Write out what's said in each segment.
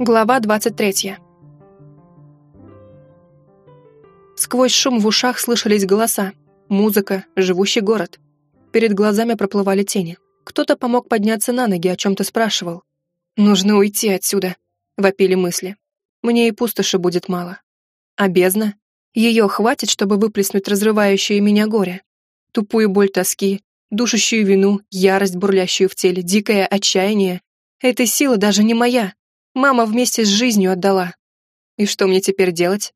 Глава 23. Сквозь шум в ушах слышались голоса, музыка, живущий город. Перед глазами проплывали тени. Кто-то помог подняться на ноги, о чем-то спрашивал. «Нужно уйти отсюда», — вопили мысли. «Мне и пустоши будет мало». А бездна? Ее хватит, чтобы выплеснуть разрывающее меня горе. Тупую боль тоски, душащую вину, ярость, бурлящую в теле, дикое отчаяние. Эта сила даже не моя, Мама вместе с жизнью отдала. И что мне теперь делать?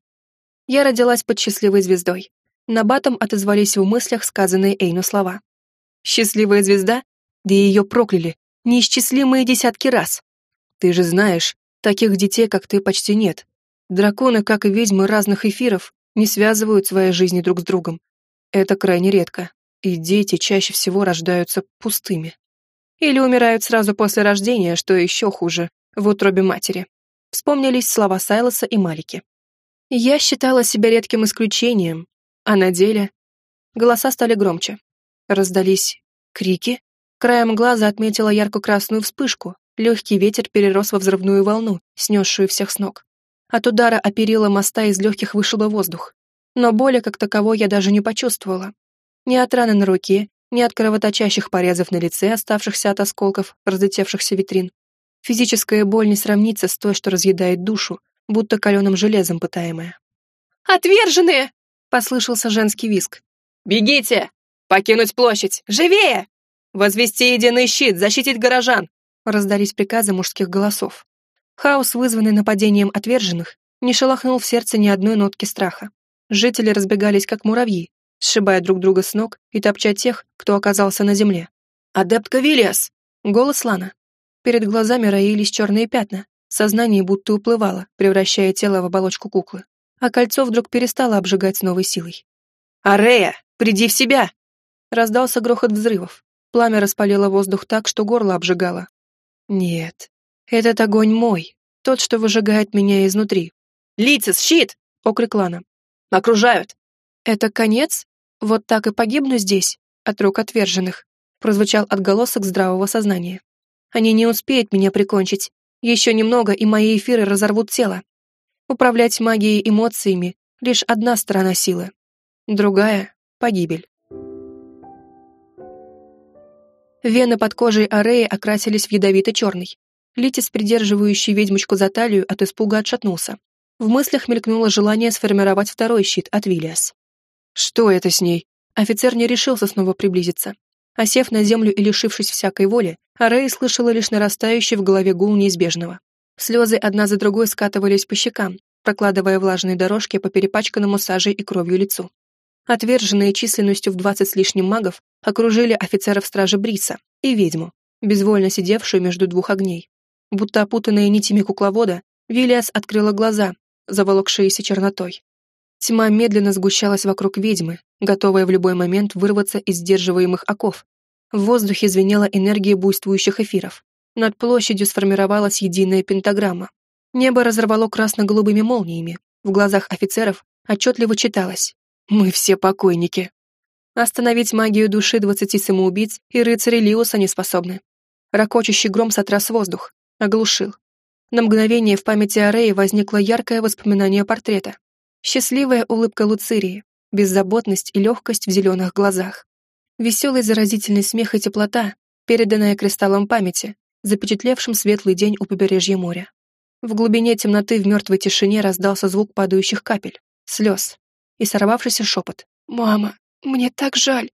Я родилась под счастливой звездой. На батом отозвались в мыслях сказанные Эйну слова. Счастливая звезда? Да ее прокляли. Неисчислимые десятки раз. Ты же знаешь, таких детей, как ты, почти нет. Драконы, как и ведьмы разных эфиров, не связывают свои жизни друг с другом. Это крайне редко. И дети чаще всего рождаются пустыми. Или умирают сразу после рождения, что еще хуже, в утробе матери. Вспомнились слова Сайлоса и Малики. Я считала себя редким исключением, а на деле... Голоса стали громче. Раздались крики. Краем глаза отметила ярко-красную вспышку. Легкий ветер перерос во взрывную волну, снесшую всех с ног. От удара о моста из легких вышело воздух. Но боли как таковой я даже не почувствовала. Ни от раны на руке, ни от кровоточащих порезов на лице, оставшихся от осколков, разлетевшихся витрин. Физическая боль не сравнится с той, что разъедает душу, будто каленым железом пытаемая. «Отверженные!» — послышался женский виск. «Бегите! Покинуть площадь! Живее! Возвести единый щит, защитить горожан!» раздались приказы мужских голосов. Хаос, вызванный нападением отверженных, не шелохнул в сердце ни одной нотки страха. Жители разбегались, как муравьи, сшибая друг друга с ног и топча тех, кто оказался на земле. «Адептка Виллиас!» — голос Лана. Перед глазами роились черные пятна, сознание будто уплывало, превращая тело в оболочку куклы. А кольцо вдруг перестало обжигать с новой силой. «Арея, приди в себя!» Раздался грохот взрывов. Пламя распалило воздух так, что горло обжигало. «Нет, этот огонь мой, тот, что выжигает меня изнутри». «Лицес, щит!» — окрик Лана. «Окружают!» «Это конец? Вот так и погибну здесь, от рук отверженных?» прозвучал отголосок здравого сознания. Они не успеют меня прикончить. Еще немного, и мои эфиры разорвут тело. Управлять магией эмоциями — лишь одна сторона силы. Другая — погибель. Вены под кожей Ареи окрасились в ядовито-черный. Литис, придерживающий ведьмочку за талию, от испуга отшатнулся. В мыслях мелькнуло желание сформировать второй щит от Виллиас. Что это с ней? Офицер не решился снова приблизиться. Осев на землю и лишившись всякой воли, Арей слышала лишь нарастающий в голове гул неизбежного. Слезы одна за другой скатывались по щекам, прокладывая влажные дорожки по перепачканному сажей и кровью лицу. Отверженные численностью в двадцать с лишним магов окружили офицеров стражи Бриса и ведьму, безвольно сидевшую между двух огней. Будто опутанная нитями кукловода, Виллиас открыла глаза, заволокшиеся чернотой. Тьма медленно сгущалась вокруг ведьмы, готовая в любой момент вырваться из сдерживаемых оков. В воздухе звенела энергия буйствующих эфиров. Над площадью сформировалась единая пентаграмма. Небо разорвало красно-голубыми молниями. В глазах офицеров отчетливо читалось «Мы все покойники». Остановить магию души двадцати самоубийц и рыцарей Лиуса не способны. Рокочущий гром сотряс воздух, оглушил. На мгновение в памяти Ареи возникло яркое воспоминание портрета. Счастливая улыбка Луцирии, беззаботность и легкость в зеленых глазах. Веселый заразительный смех и теплота, переданная кристаллом памяти, запечатлевшим светлый день у побережья моря. В глубине темноты в мертвой тишине раздался звук падающих капель, слез и сорвавшийся шепот. «Мама, мне так жаль!»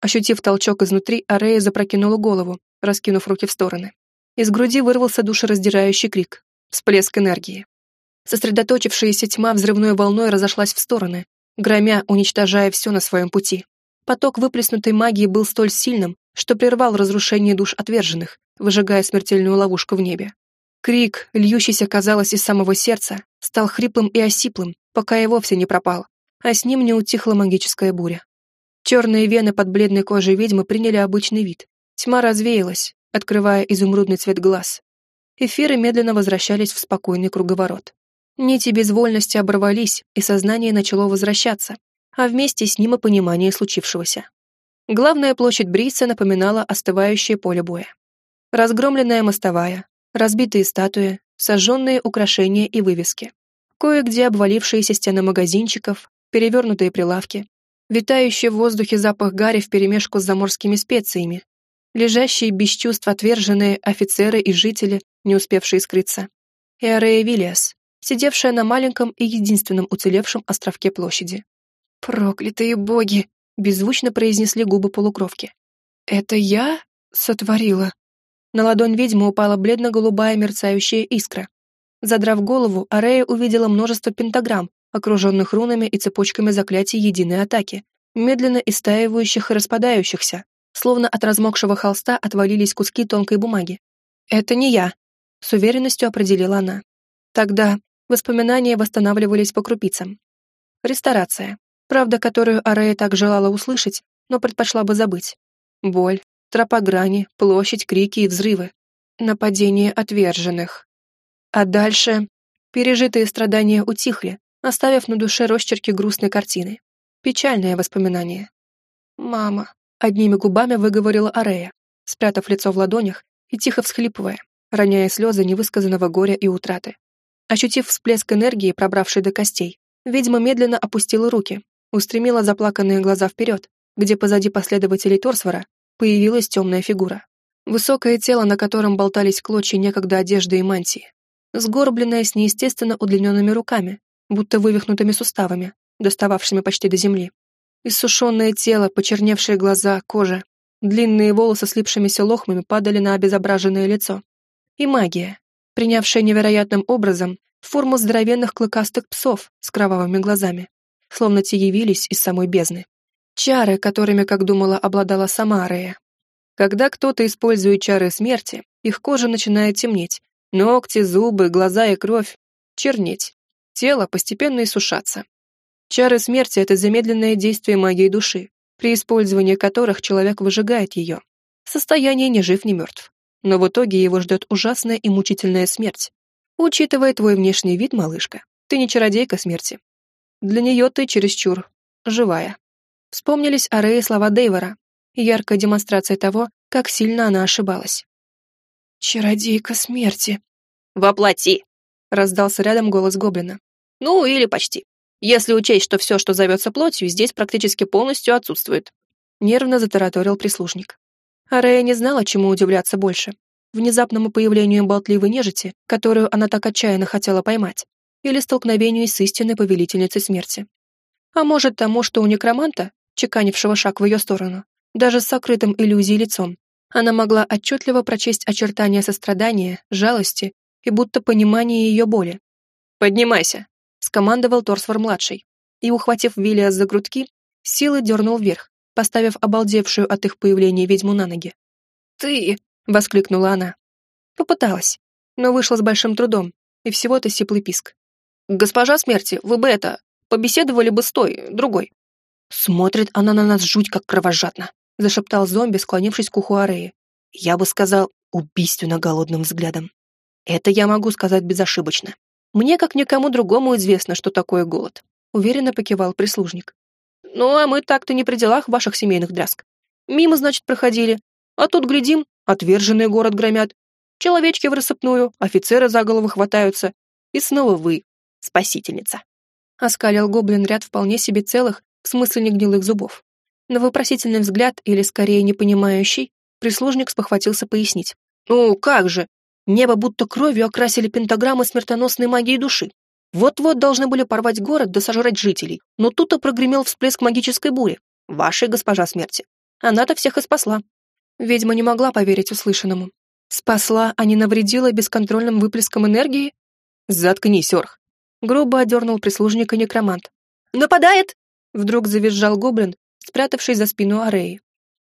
Ощутив толчок изнутри, Арея запрокинула голову, раскинув руки в стороны. Из груди вырвался душераздирающий крик, всплеск энергии. Сосредоточившаяся тьма взрывной волной разошлась в стороны, громя, уничтожая все на своем пути. Поток выплеснутой магии был столь сильным, что прервал разрушение душ отверженных, выжигая смертельную ловушку в небе. Крик, льющийся, казалось, из самого сердца, стал хриплым и осиплым, пока и вовсе не пропал, а с ним не утихла магическая буря. Черные вены под бледной кожей ведьмы приняли обычный вид. Тьма развеялась, открывая изумрудный цвет глаз. Эфиры медленно возвращались в спокойный круговорот. Нити безвольности оборвались, и сознание начало возвращаться, а вместе с ним и понимание случившегося. Главная площадь Бриса напоминала остывающее поле боя. Разгромленная мостовая, разбитые статуи, сожженные украшения и вывески. Кое-где обвалившиеся стены магазинчиков, перевернутые прилавки, витающий в воздухе запах гари вперемешку с заморскими специями, лежащие без чувств отверженные офицеры и жители, не успевшие скрыться, и Арея Виллиас, сидевшая на маленьком и единственном уцелевшем островке площади. «Проклятые боги!» — беззвучно произнесли губы полукровки. «Это я сотворила?» На ладонь ведьмы упала бледно-голубая мерцающая искра. Задрав голову, Арея увидела множество пентаграмм, окруженных рунами и цепочками заклятий единой атаки, медленно истаивающих и распадающихся, словно от размокшего холста отвалились куски тонкой бумаги. «Это не я», — с уверенностью определила она. Тогда воспоминания восстанавливались по крупицам. Ресторация, правда, которую Арея так желала услышать, но предпочла бы забыть. Боль, тропа грани, площадь, крики и взрывы. Нападение отверженных. А дальше пережитые страдания утихли, оставив на душе росчерки грустной картины. Печальное воспоминание. «Мама», — одними губами выговорила Арея, спрятав лицо в ладонях и тихо всхлипывая, роняя слезы невысказанного горя и утраты. Ощутив всплеск энергии, пробравший до костей, ведьма медленно опустила руки, устремила заплаканные глаза вперед, где позади последователей Торсвора появилась темная фигура. Высокое тело, на котором болтались клочья некогда одежды и мантии, сгорбленное с неестественно удлиненными руками, будто вывихнутыми суставами, достававшими почти до земли. Иссушенное тело, почерневшие глаза, кожа, длинные волосы слипшимися лохмами падали на обезображенное лицо. И магия, принявшая невероятным образом форму здоровенных клыкастых псов с кровавыми глазами, словно те явились из самой бездны. Чары, которыми, как думала, обладала сама Арея. Когда кто-то использует чары смерти, их кожа начинает темнеть, ногти, зубы, глаза и кровь чернеть тело постепенно иссушаться. Чары смерти — это замедленное действие магии души, при использовании которых человек выжигает ее. Состояние ни жив, ни мертв. Но в итоге его ждет ужасная и мучительная смерть. Учитывая твой внешний вид, малышка, ты не чародейка смерти. Для нее ты чересчур живая. Вспомнились Ареи слова Дейвора, яркая демонстрация того, как сильно она ошибалась. «Чародейка смерти». «Воплоти!» — раздался рядом голос гоблина. Ну, или почти. Если учесть, что все, что зовется плотью, здесь практически полностью отсутствует. Нервно затараторил прислужник. Арея не знала, чему удивляться больше. Внезапному появлению болтливой нежити, которую она так отчаянно хотела поймать, или столкновению с истинной повелительницей смерти. А может, тому, что у некроманта, чеканившего шаг в ее сторону, даже с сокрытым иллюзией лицом, она могла отчетливо прочесть очертания сострадания, жалости и будто понимания ее боли. «Поднимайся!» скомандовал Торсвор-младший, и, ухватив Виллиас за грудки, силой дернул вверх, поставив обалдевшую от их появления ведьму на ноги. «Ты!» — воскликнула она. Попыталась, но вышла с большим трудом, и всего-то сиплый писк. «Госпожа смерти, вы бы это, побеседовали бы с той, другой». «Смотрит она на нас жуть, как кровожадно», — зашептал зомби, склонившись к уху Ареи. «Я бы сказал, убийственно голодным взглядом. Это я могу сказать безошибочно. Мне, как никому другому, известно, что такое голод», — уверенно покивал прислужник. «Ну, а мы так-то не при делах ваших семейных дрязг. Мимо, значит, проходили. А тут, глядим, отверженный город громят. Человечки в рассыпную, офицеры за голову хватаются. И снова вы, спасительница». Оскалил гоблин ряд вполне себе целых, в смысле негнилых зубов. На вопросительный взгляд, или скорее непонимающий, прислужник спохватился пояснить. «Ну, как же? Небо будто кровью окрасили пентаграммы смертоносной магии души. Вот-вот должны были порвать город да сожрать жителей, но тут-то прогремел всплеск магической бури. Вашей госпожа смерти. Она-то всех и спасла. Ведьма не могла поверить услышанному. Спасла, а не навредила бесконтрольным выплеском энергии? Заткнись, Орх. Грубо одернул прислужника некромант. «Нападает!» Вдруг завизжал гоблин, спрятавшись за спину Ареи.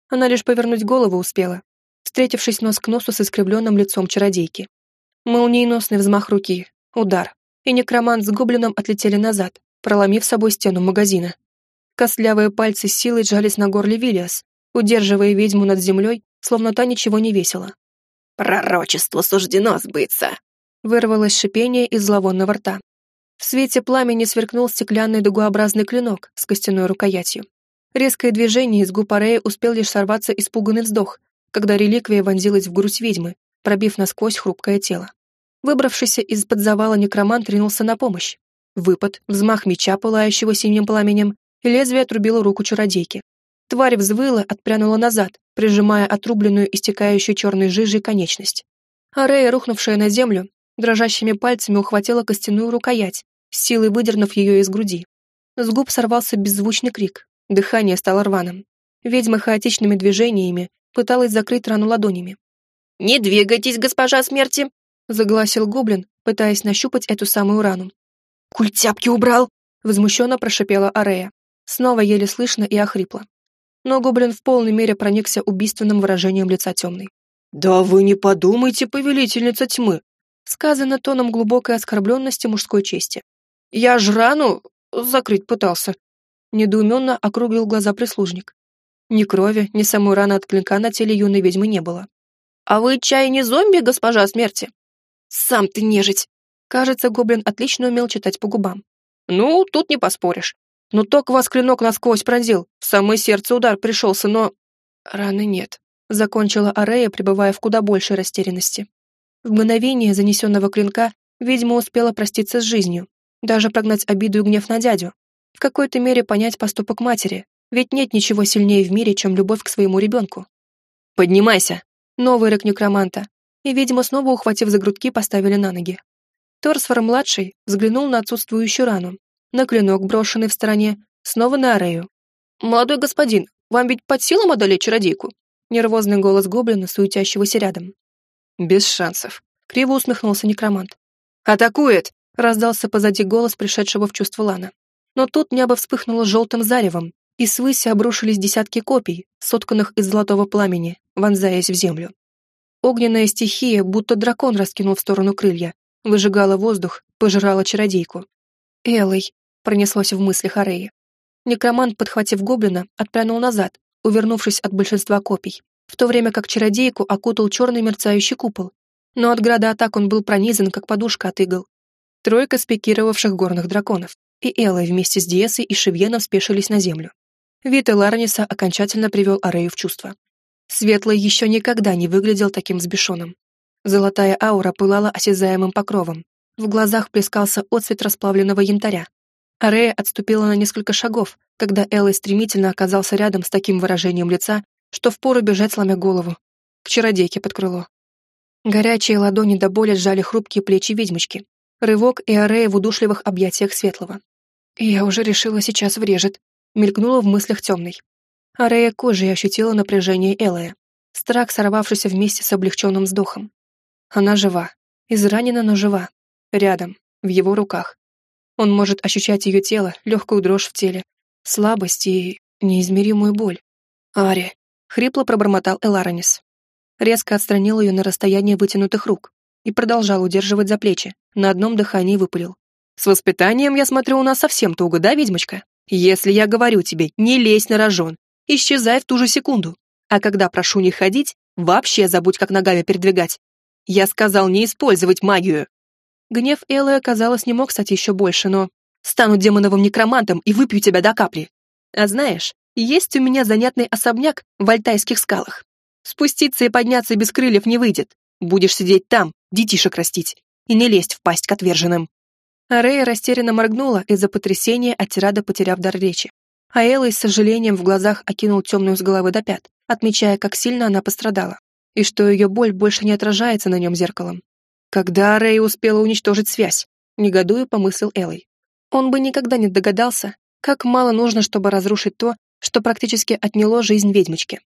Она лишь повернуть голову успела, встретившись нос к носу с искривленным лицом чародейки. Молниеносный взмах руки, удар, и некромант с гоблином отлетели назад, проломив собой стену магазина. Костлявые пальцы силой сжались на горле Виллиас, удерживая ведьму над землей, словно та ничего не весила. «Пророчеству суждено сбыться!» Вырвалось шипение из зловонного рта. В свете пламени сверкнул стеклянный дугообразный клинок с костяной рукоятью. Резкое движение из губ Арея успел лишь сорваться испуганный вздох, когда реликвия вонзилась в грудь ведьмы, пробив насквозь хрупкое тело. Выбравшийся из-под завала некромант ринулся на помощь. Выпад, взмах меча, пылающего синим пламенем, и лезвие отрубило руку чародейки. Тварь взвыла, отпрянула назад, прижимая отрубленную, истекающую черной жижей конечность. Арея, рухнувшая на землю, дрожащими пальцами ухватила костяную рукоять, силой выдернув ее из груди. С губ сорвался беззвучный крик, дыхание стало рваным. Ведьма хаотичными движениями пыталась закрыть рану ладонями. «Не двигайтесь, госпожа смерти!» — загласил гоблин, пытаясь нащупать эту самую рану. «Культяпки убрал!» — возмущенно прошипела Арея. Снова еле слышно и охрипло. Но гоблин в полной мере проникся убийственным выражением лица темной. «Да вы не подумайте, повелительница тьмы!» Сказано тоном глубокой оскорбленности мужской чести. «Я ж рану закрыть пытался!» Недоуменно округлил глаза прислужник. Ни крови, ни самой раны от клинка на теле юной ведьмы не было. «А вы, чай, не зомби, госпожа смерти?» «Сам ты нежить!» Кажется, гоблин отлично умел читать по губам. «Ну, тут не поспоришь. Ну, ток вас клинок насквозь пронзил, в самое сердце удар пришелся, но...» «Раны нет», — закончила Арея, пребывая в куда большей растерянности. В мгновение занесенного клинка ведьма успела проститься с жизнью, даже прогнать обиду и гнев на дядю, в какой-то мере понять поступок матери, ведь нет ничего сильнее в мире, чем любовь к своему ребенку. «Поднимайся!» Новый рык некроманта, и, видимо, снова ухватив за грудки, поставили на ноги. Торсфор-младший взглянул на отсутствующую рану, на клинок, брошенный в стороне, снова на Арею. «Молодой господин, вам ведь под силам одолеть чародейку?» Нервозный голос гоблина, суетящегося рядом. «Без шансов», — криво усмехнулся некромант. «Атакует!» — раздался позади голос пришедшего в чувство Лана. Но тут небо вспыхнуло желтым заревом, и свысь обрушились десятки копий, сотканных из золотого пламени, вонзаясь в землю. Огненная стихия, будто дракон раскинул в сторону крылья, выжигала воздух, пожирала чародейку. «Элой», — пронеслось в мыслях Ареи. Некромант, подхватив гоблина, отпрянул назад, увернувшись от большинства копий, в то время как чародейку окутал черный мерцающий купол. Но от града атак он был пронизан, как подушка от игл. Тройка спикировавших горных драконов, и Элой вместе с Диесой и Шевьеном спешились на землю. Вид Эларниса окончательно привел Арею в чувство. Светлый еще никогда не выглядел таким взбешенным. Золотая аура пылала осязаемым покровом. В глазах плескался отцвет расплавленного янтаря. Арея отступила на несколько шагов, когда Элой стремительно оказался рядом с таким выражением лица, что впору бежать, сломя голову. К чародейке под крыло. Горячие ладони до боли сжали хрупкие плечи ведьмочки. Рывок и Арея в удушливых объятиях Светлого. «Я уже решила, сейчас врежет», — мелькнула в мыслях темной. Арея кожей ощутила напряжение Элая, страх, сорвавшийся вместе с облегченным вздохом. Она жива, изранена, но жива, рядом, в его руках. Он может ощущать ее тело, легкую дрожь в теле, слабость и неизмеримую боль. «Ари!» — хрипло пробормотал Эларонис. Резко отстранил ее на расстояние вытянутых рук и продолжал удерживать за плечи, на одном дыхании выпалил. «С воспитанием, я смотрю, у нас совсем туго, да, ведьмочка? Если я говорю тебе, не лезь на рожон, исчезай в ту же секунду. А когда прошу не ходить, вообще забудь, как ногами передвигать. Я сказал не использовать магию. Гнев Эллы, казалось, не мог стать еще больше, но... Стану демоновым некромантом и выпью тебя до капли. А знаешь, есть у меня занятный особняк в Альтайских скалах. Спуститься и подняться без крыльев не выйдет. Будешь сидеть там, детишек растить, и не лезть в пасть к отверженным. Арея растерянно моргнула из-за потрясения от тирада, потеряв дар речи. А Элла с сожалением в глазах окинул темную с головы до пят, отмечая, как сильно она пострадала, и что ее боль больше не отражается на нем зеркалом. Когда Рэй успела уничтожить связь? Негодуя помыслил Элой. Он бы никогда не догадался, как мало нужно, чтобы разрушить то, что практически отняло жизнь ведьмочки.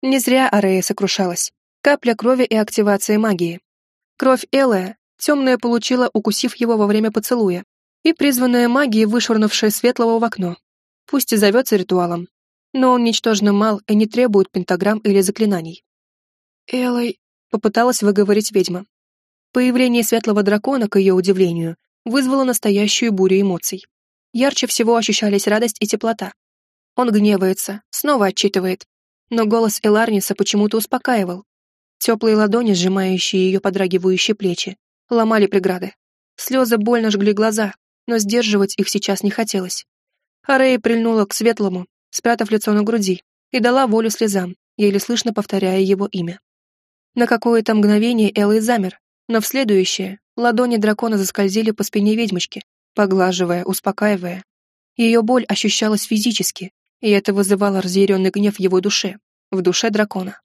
Не зря Арея сокрушалась. Капля крови и активация магии. Кровь Элая темная получила, укусив его во время поцелуя, и призванная магией, вышвырнувшая светлого в окно. Пусть и зовется ритуалом, но он ничтожно мал и не требует пентаграмм или заклинаний. «Элой», — попыталась выговорить ведьма, Появление светлого дракона, к ее удивлению, вызвало настоящую бурю эмоций. Ярче всего ощущались радость и теплота. Он гневается, снова отчитывает, но голос Эларниса почему-то успокаивал. Теплые ладони, сжимающие ее подрагивающие плечи, ломали преграды. Слезы больно жгли глаза, но сдерживать их сейчас не хотелось. Арей прильнула к светлому, спрятав лицо на груди, и дала волю слезам, еле слышно повторяя его имя. На какое-то мгновение Элой замер, Но в следующее ладони дракона заскользили по спине ведьмочки, поглаживая, успокаивая. Ее боль ощущалась физически, и это вызывало разъяренный гнев в его душе, в душе дракона.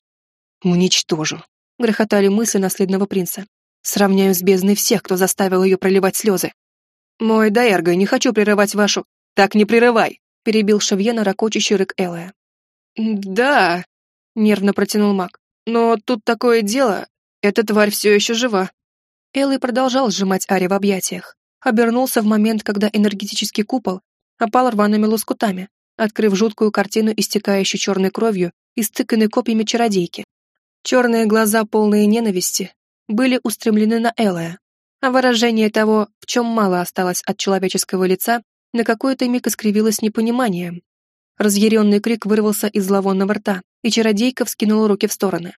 «Уничтожу», — грохотали мысли наследного принца. «Сравняю с бездной всех, кто заставил ее проливать слезы». «Мой Даэрго, не хочу прерывать вашу...» «Так не прерывай!» — перебил Шавьена ракочущий рык Элая. «Да», — нервно протянул маг. «Но тут такое дело, эта тварь все еще жива». Элай продолжал сжимать Ари в объятиях. Обернулся в момент, когда энергетический купол опал рваными лоскутами, открыв жуткую картину, истекающую черной кровью и стыканной копьями чародейки. Черные глаза, полные ненависти, были устремлены на Элая, а выражение того, в чем мало осталось от человеческого лица, на какой-то миг искривилось непониманием. Разъяренный крик вырвался из зловонного рта, и чародейка вскинула руки в стороны.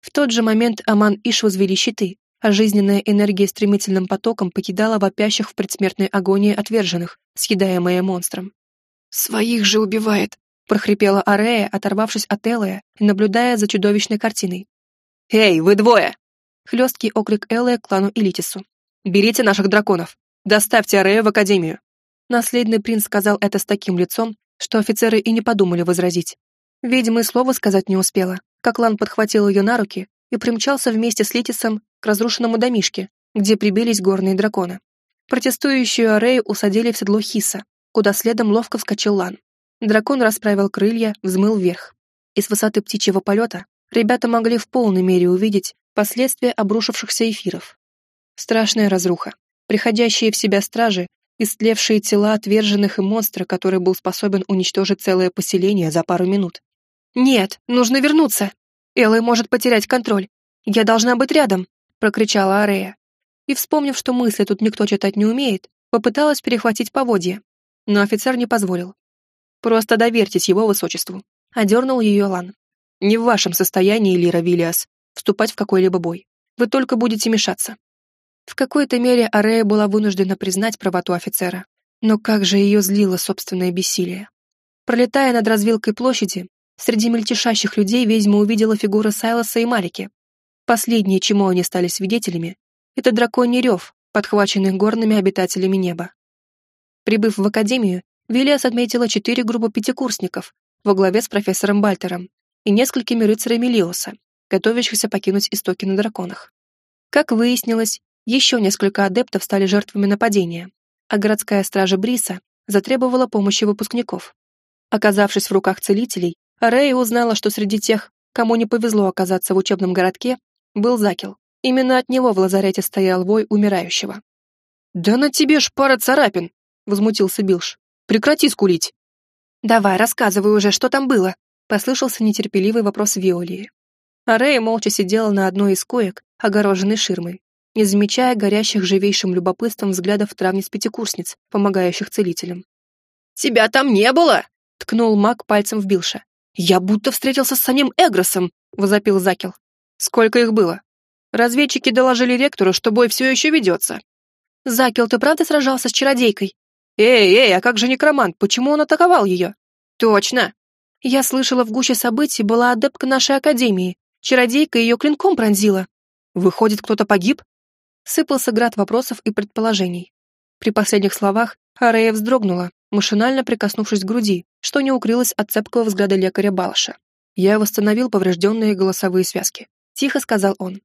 В тот же момент Аман Иш возвели щиты, а жизненная энергия стремительным потоком покидала вопящих в предсмертной агонии отверженных, съедаемая монстром. «Своих же убивает!» — прохрипела Арея, оторвавшись от Элая и наблюдая за чудовищной картиной. «Эй, вы двое!» — хлесткий окрик Элая клану Элитису. «Берите наших драконов! Доставьте Арею в Академию!» Наследный принц сказал это с таким лицом, что офицеры и не подумали возразить. Видимо, и слова сказать не успела, как Лан подхватил ее на руки и примчался вместе с Летисом к разрушенному домишке, где прибились горные драконы. Протестующую Арею усадили в седло Хиса, куда следом ловко вскочил Лан. Дракон расправил крылья, взмыл вверх. И с высоты птичьего полета ребята могли в полной мере увидеть последствия обрушившихся эфиров. Страшная разруха, приходящие в себя стражи истлевшие тела отверженных и монстра, который был способен уничтожить целое поселение за пару минут. «Нет, нужно вернуться! Элой может потерять контроль. Я должна быть рядом!» — прокричала Арея. И, вспомнив, что мысли тут никто читать не умеет, попыталась перехватить поводья. Но офицер не позволил. «Просто доверьтесь его высочеству», — одернул ее Лан. «Не в вашем состоянии, Лира Виллиас, вступать в какой-либо бой. Вы только будете мешаться. В какой-то мере Арея была вынуждена признать правоту офицера. Но как же ее злило собственное бессилие. Пролетая над развилкой площади, среди мельтешащих людей ведьма увидела фигуры Сайлоса и Марики. Последнее, чему они стали свидетелями, это драконий рев, подхваченный горными обитателями неба. Прибыв в академию, Виллиас отметила четыре группы пятикурсников во главе с профессором Бальтером и несколькими рыцарями Лиоса, готовящихся покинуть истоки на драконах. Как выяснилось, еще несколько адептов стали жертвами нападения, а городская стража Бриса затребовала помощи выпускников. Оказавшись в руках целителей, Рэй узнала, что среди тех, кому не повезло оказаться в учебном городке, был Закел. Именно от него в лазарете стоял вой умирающего. «Да на тебе ж пара царапин!» — возмутился Билш. «Прекрати скулить!» «Давай, рассказывай уже, что там было!» — послышался нетерпеливый вопрос Виолии. А Рэй молча сидела на одной из коек, огороженной ширмой, не замечая горящих живейшим любопытством взглядов травниц пятикурсниц, помогающих целителям. «Тебя там не было!» — ткнул маг пальцем в Билша. «Я будто встретился с самим Эгросом!» — возопил Закел. «Сколько их было?» Разведчики доложили ректору, что бой все еще ведется. «Закел, ты правда сражался с чародейкой?» «Эй, эй, а как же некромант? Почему он атаковал ее?» «Точно!» Я слышала, в гуще событий была адепка нашей академии. Чародейка ее клинком пронзила. Выходит, кто-то погиб? Сыпался град вопросов и предположений. При последних словах Арея вздрогнула, машинально прикоснувшись к груди, что не укрылось от цепкого взгляда лекаря Балаша. Я восстановил поврежденные голосовые связки. Тихо сказал он.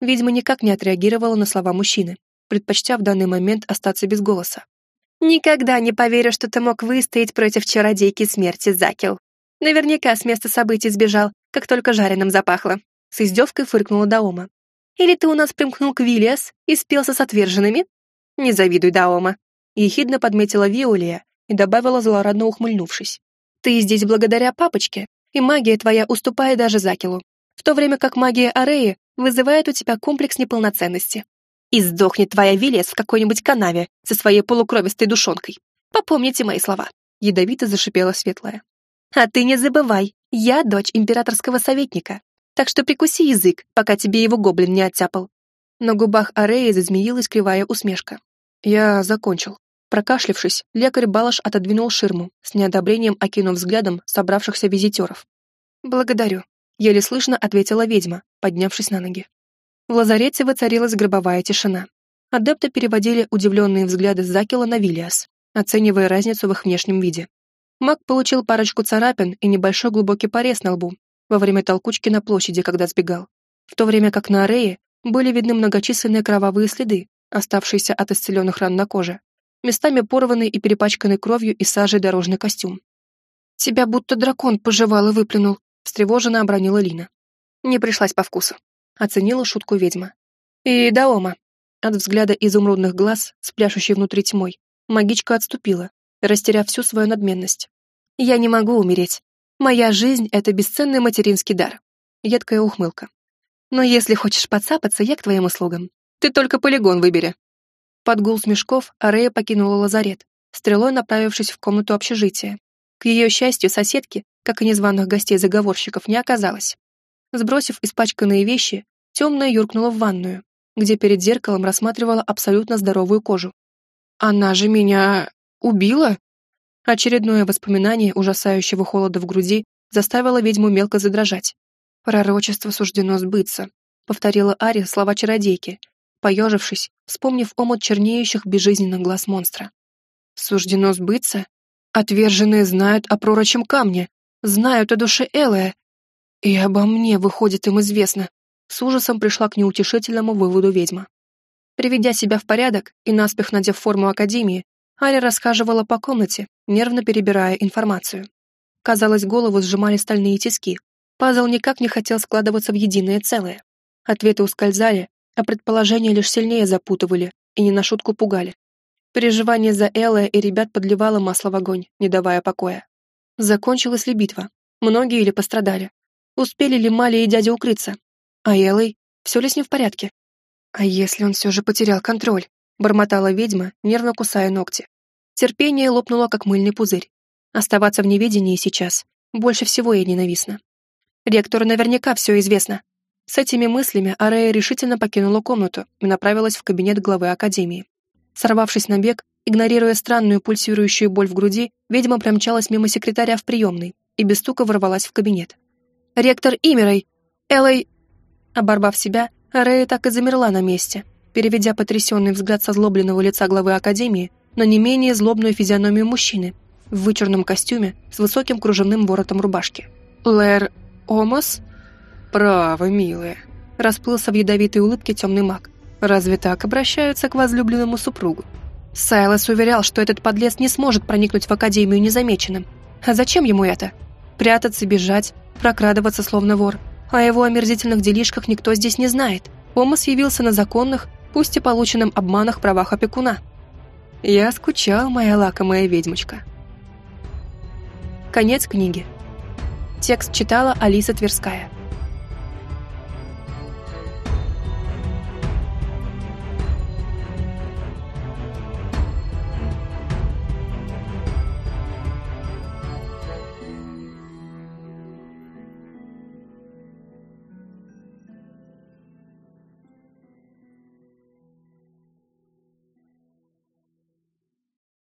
Видимо, никак не отреагировала на слова мужчины, предпочтя в данный момент остаться без голоса. «Никогда не поверю, что ты мог выстоять против чародейки смерти, Закел. Наверняка с места событий сбежал, как только жареным запахло». С издевкой фыркнула Даома. Или ты у нас примкнул к Виллиас и спелся с отверженными? Не завидуй, Даома. Ехидно подметила Виолия и добавила, злорадно ухмыльнувшись. Ты здесь благодаря папочке, и магия твоя уступает даже Закелу, в то время как магия Ареи вызывает у тебя комплекс неполноценности. И сдохнет твоя Виллиас в какой-нибудь канаве со своей полукровистой душонкой. Попомните мои слова. Ядовито зашипела Светлая. А ты не забывай, я дочь императорского советника, так что прикуси язык, пока тебе его гоблин не оттяпал». На губах Ареи зазмеилась кривая усмешка. «Я закончил». Прокашлившись, лекарь Балаш отодвинул ширму, с неодобрением окинув взглядом собравшихся визитеров. «Благодарю», — еле слышно ответила ведьма, поднявшись на ноги. В лазарете воцарилась гробовая тишина. Адепты переводили удивленные взгляды Закила на Виллиас, оценивая разницу в их внешнем виде. Маг получил парочку царапин и небольшой глубокий порез на лбу во время толкучки на площади, когда сбегал, в то время как на Арее были видны многочисленные кровавые следы, оставшиеся от исцеленных ран на коже, местами порванный и перепачканный кровью и сажей дорожный костюм. «Тебя будто дракон пожевал и выплюнул», — встревоженно обронила Лина. Не пришлась по вкусу. Оценила шутку ведьма. «И Даома». От взгляда изумрудных глаз, спляшущей внутри тьмой, магичка отступила, растеряв всю свою надменность. «Я не могу умереть. Моя жизнь — это бесценный материнский дар». Едкая ухмылка. «Но если хочешь подцапаться, я к твоим услугам. Ты только полигон выбери». Под гул смешков Арея покинула лазарет, стрелой направившись в комнату общежития. К ее счастью, соседки, как и незваных гостей-заговорщиков, не оказалось. Сбросив испачканные вещи, темная юркнула в ванную, где перед зеркалом рассматривала абсолютно здоровую кожу. «Она же меня... убила?» Очередное воспоминание ужасающего холода в груди заставило ведьму мелко задрожать. «Пророчество суждено сбыться», — повторила Ари слова чародейки, поежившись, вспомнив омут чернеющих безжизненных глаз монстра. «Суждено сбыться? Отверженные знают о пророчем камне, знают о душе Элая. И обо мне, выходит, им известно. С ужасом пришла к неутешительному выводу ведьма. Приведя себя в порядок и наспех надев форму Академии, Аля рассказывала по комнате, нервно перебирая информацию. Казалось, голову сжимали стальные тиски. Пазл никак не хотел складываться в единое целое. Ответы ускользали, а предположения лишь сильнее запутывали и не на шутку пугали. Переживание за Элла и ребят подливало масло в огонь, не давая покоя. Закончилась ли битва? Многие ли пострадали? Успели ли Мали и дядя укрыться? А Элой? Все ли с ним в порядке? А если он все же потерял контроль? Бормотала ведьма, нервно кусая ногти. Терпение лопнуло, как мыльный пузырь. Оставаться в неведении сейчас больше всего ей ненавистно. Ректору наверняка все известно. С этими мыслями Арея решительно покинула комнату и направилась в кабинет главы Академии. Сорвавшись на бег, игнорируя странную пульсирующую боль в груди, ведьма промчалась мимо секретаря в приемной и без стука ворвалась в кабинет. «Ректор Имерой! Элой...» Оборвав себя, Рея так и замерла на месте, переведя потрясенный взгляд со злобленного лица главы Академии на не менее злобную физиономию мужчины в вычурном костюме с высоким кружевным воротом рубашки. «Лэр Омас?» «Право, милая», — расплылся в ядовитой улыбке темный маг. «Разве так обращаются к возлюбленному супругу?» Сайлос уверял, что этот подлец не сможет проникнуть в Академию незамеченным. А зачем ему это? Прятаться, бежать, прокрадываться словно вор. О его омерзительных делишках никто здесь не знает. Омас явился на законных, пусть и полученным обманах правах опекуна. Я скучал, моя лакомая ведьмочка. Конец книги. Текст читала Алиса Тверская.